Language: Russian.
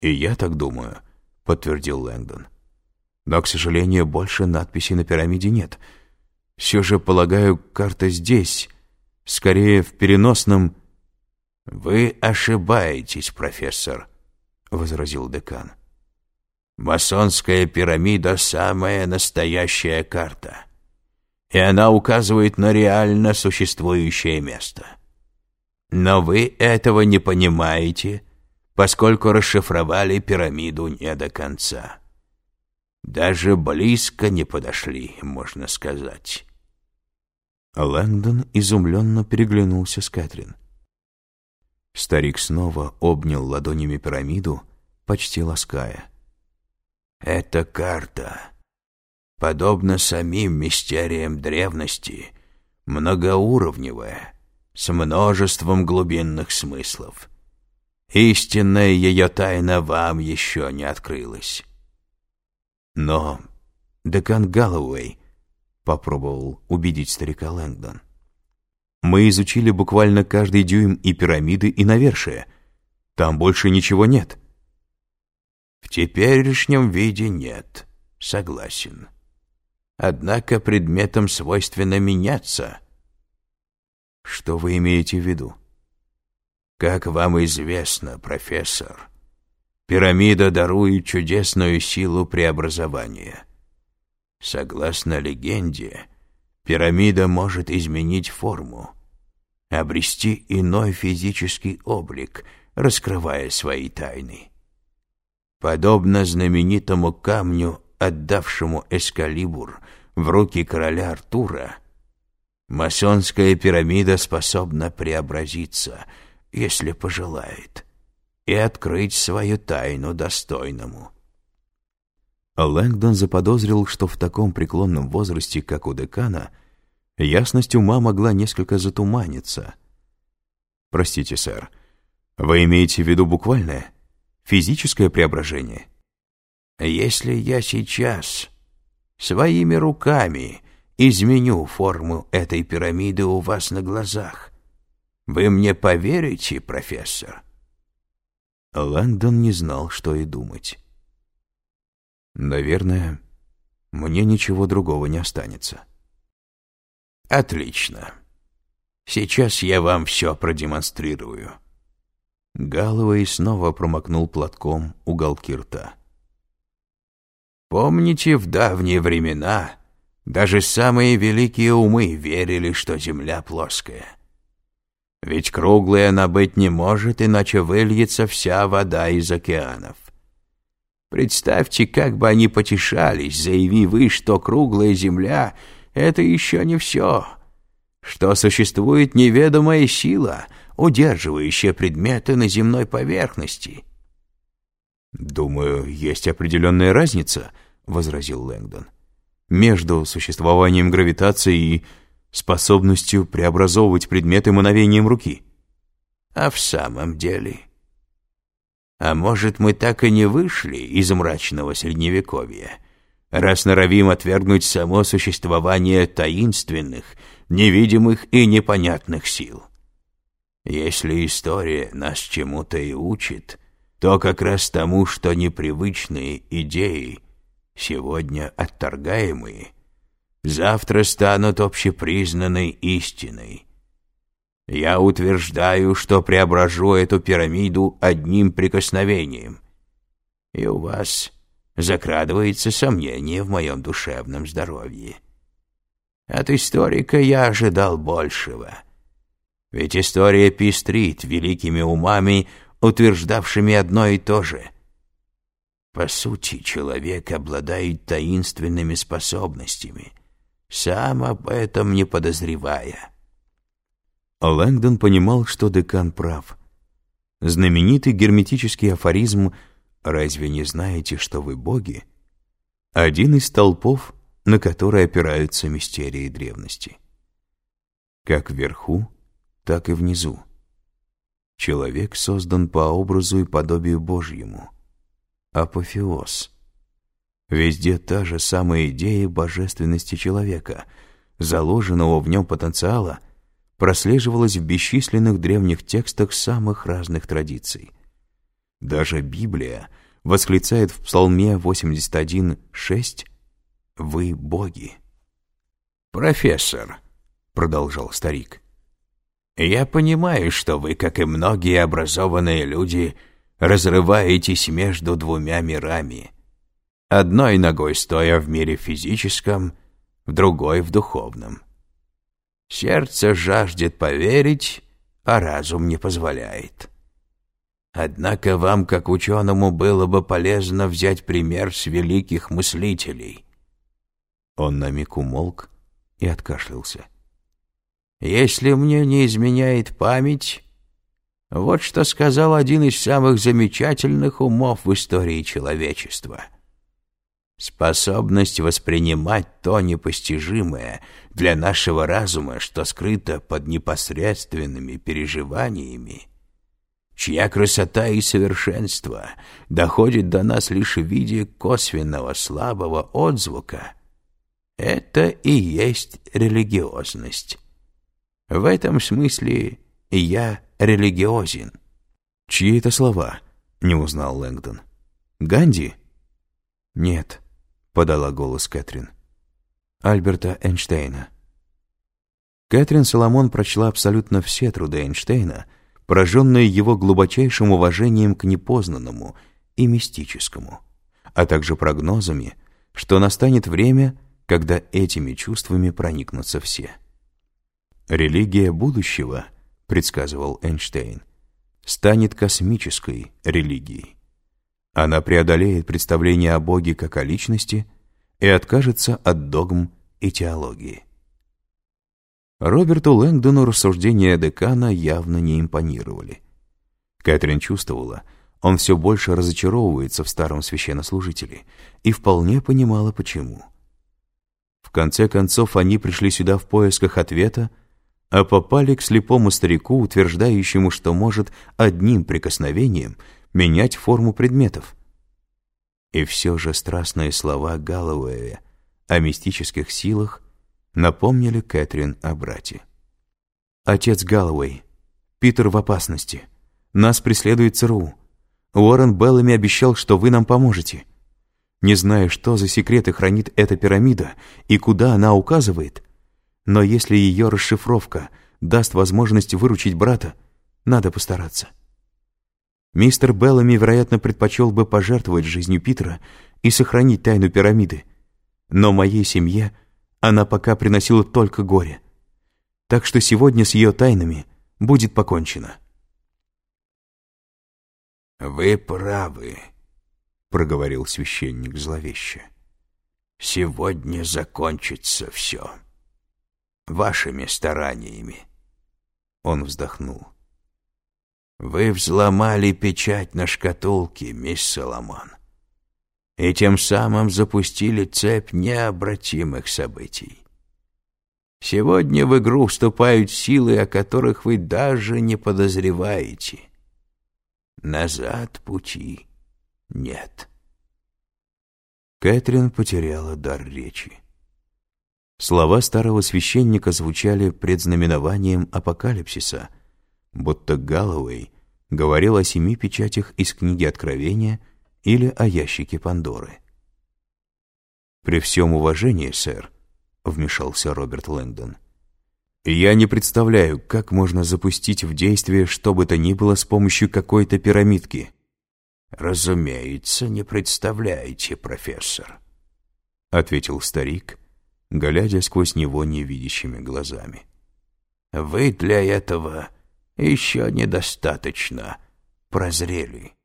«И я так думаю», — подтвердил Лэнгдон. «Но, к сожалению, больше надписей на пирамиде нет. Все же, полагаю, карта здесь, скорее в переносном...» «Вы ошибаетесь, профессор», — возразил декан. «Масонская пирамида — самая настоящая карта, и она указывает на реально существующее место. Но вы этого не понимаете, поскольку расшифровали пирамиду не до конца. Даже близко не подошли, можно сказать». Лэнгдон изумленно переглянулся с Кэтрин. Старик снова обнял ладонями пирамиду, почти лаская. «Эта карта, подобно самим мистериям древности, многоуровневая, с множеством глубинных смыслов. Истинная ее тайна вам еще не открылась». «Но декан Галлоуэй», — попробовал убедить старика Лэнгдон, мы изучили буквально каждый дюйм и пирамиды, и навершие. Там больше ничего нет. В теперешнем виде нет, согласен. Однако предметам свойственно меняться. Что вы имеете в виду? Как вам известно, профессор, пирамида дарует чудесную силу преобразования. Согласно легенде, пирамида может изменить форму, обрести иной физический облик, раскрывая свои тайны. Подобно знаменитому камню, отдавшему Эскалибур в руки короля Артура, масонская пирамида способна преобразиться, если пожелает, и открыть свою тайну достойному. Лэнгдон заподозрил, что в таком преклонном возрасте, как у декана, ясность ума могла несколько затуманиться. «Простите, сэр, вы имеете в виду буквальное, физическое преображение?» «Если я сейчас своими руками изменю форму этой пирамиды у вас на глазах, вы мне поверите, профессор?» Лэнгдон не знал, что и думать. Наверное, мне ничего другого не останется. Отлично. Сейчас я вам все продемонстрирую. Галлоуэй снова промокнул платком уголки рта. Помните, в давние времена даже самые великие умы верили, что Земля плоская. Ведь круглая она быть не может, иначе выльется вся вода из океанов. Представьте, как бы они потешались, заявив вы, что круглая земля — это еще не все, что существует неведомая сила, удерживающая предметы на земной поверхности. «Думаю, есть определенная разница», — возразил Лэнгдон, «между существованием гравитации и способностью преобразовывать предметы мановением руки». «А в самом деле...» А может, мы так и не вышли из мрачного средневековья, раз норовим отвергнуть само существование таинственных, невидимых и непонятных сил? Если история нас чему-то и учит, то как раз тому, что непривычные идеи, сегодня отторгаемые, завтра станут общепризнанной истиной, я утверждаю, что преображу эту пирамиду одним прикосновением. И у вас закрадывается сомнение в моем душевном здоровье. От историка я ожидал большего. Ведь история пестрит великими умами, утверждавшими одно и то же. По сути, человек обладает таинственными способностями, сам об этом не подозревая. Лэнгдон понимал, что декан прав. Знаменитый герметический афоризм «Разве не знаете, что вы боги?» один из толпов, на который опираются мистерии древности. Как вверху, так и внизу. Человек создан по образу и подобию Божьему. Апофеоз. Везде та же самая идея божественности человека, заложенного в нем потенциала, прослеживалось в бесчисленных древних текстах самых разных традиций. Даже Библия восклицает в Псалме 81.6 «Вы боги». «Профессор», — продолжал старик, — «я понимаю, что вы, как и многие образованные люди, разрываетесь между двумя мирами. Одной ногой стоя в мире физическом, в другой — в духовном. Сердце жаждет поверить, а разум не позволяет. Однако вам, как ученому, было бы полезно взять пример с великих мыслителей. Он на миг умолк и откашлялся. Если мне не изменяет память, вот что сказал один из самых замечательных умов в истории человечества. Способность воспринимать то непостижимое для нашего разума, что скрыто под непосредственными переживаниями, чья красота и совершенство доходит до нас лишь в виде косвенного слабого отзвука, это и есть религиозность. В этом смысле я религиозен. Чьи это слова? Не узнал Лэнгдон. Ганди? Нет, подала голос Кэтрин. Альберта Эйнштейна. Кэтрин Соломон прочла абсолютно все труды Эйнштейна, пораженные его глубочайшим уважением к непознанному и мистическому, а также прогнозами, что настанет время, когда этими чувствами проникнутся все. «Религия будущего», — предсказывал Эйнштейн, станет космической религией. Она преодолеет представление о Боге как о личности и откажется от догм и теологии. Роберту Лэнгдону рассуждения декана явно не импонировали. Кэтрин чувствовала, он все больше разочаровывается в старом священнослужителе, и вполне понимала, почему. В конце концов, они пришли сюда в поисках ответа, а попали к слепому старику, утверждающему, что может одним прикосновением менять форму предметов. И все же страстные слова Галлоуэя о мистических силах напомнили Кэтрин о брате. «Отец Галлоуэй, Питер в опасности. Нас преследует ЦРУ. Уоррен Беллами обещал, что вы нам поможете. Не знаю, что за секреты хранит эта пирамида и куда она указывает, но если ее расшифровка даст возможность выручить брата, надо постараться. Мистер Беллами, вероятно, предпочел бы пожертвовать жизнью Питера и сохранить тайну пирамиды, но моей семье — она пока приносила только горе. Так что сегодня с ее тайнами будет покончено. «Вы правы», — проговорил священник зловеще. «Сегодня закончится все. Вашими стараниями». Он вздохнул. «Вы взломали печать на шкатулке, мисс Соломон и тем самым запустили цепь необратимых событий. Сегодня в игру вступают силы, о которых вы даже не подозреваете. Назад пути нет. Кэтрин потеряла дар речи. Слова старого священника звучали предзнаменованием апокалипсиса, будто Галлоуэй говорил о семи печатях из книги Откровения — или о ящике Пандоры. «При всем уважении, сэр», — вмешался Роберт Лэнгдон, «я не представляю, как можно запустить в действие что бы то ни было с помощью какой-то пирамидки». «Разумеется, не представляете, профессор», — ответил старик, глядя сквозь него невидящими глазами. «Вы для этого еще недостаточно прозрели».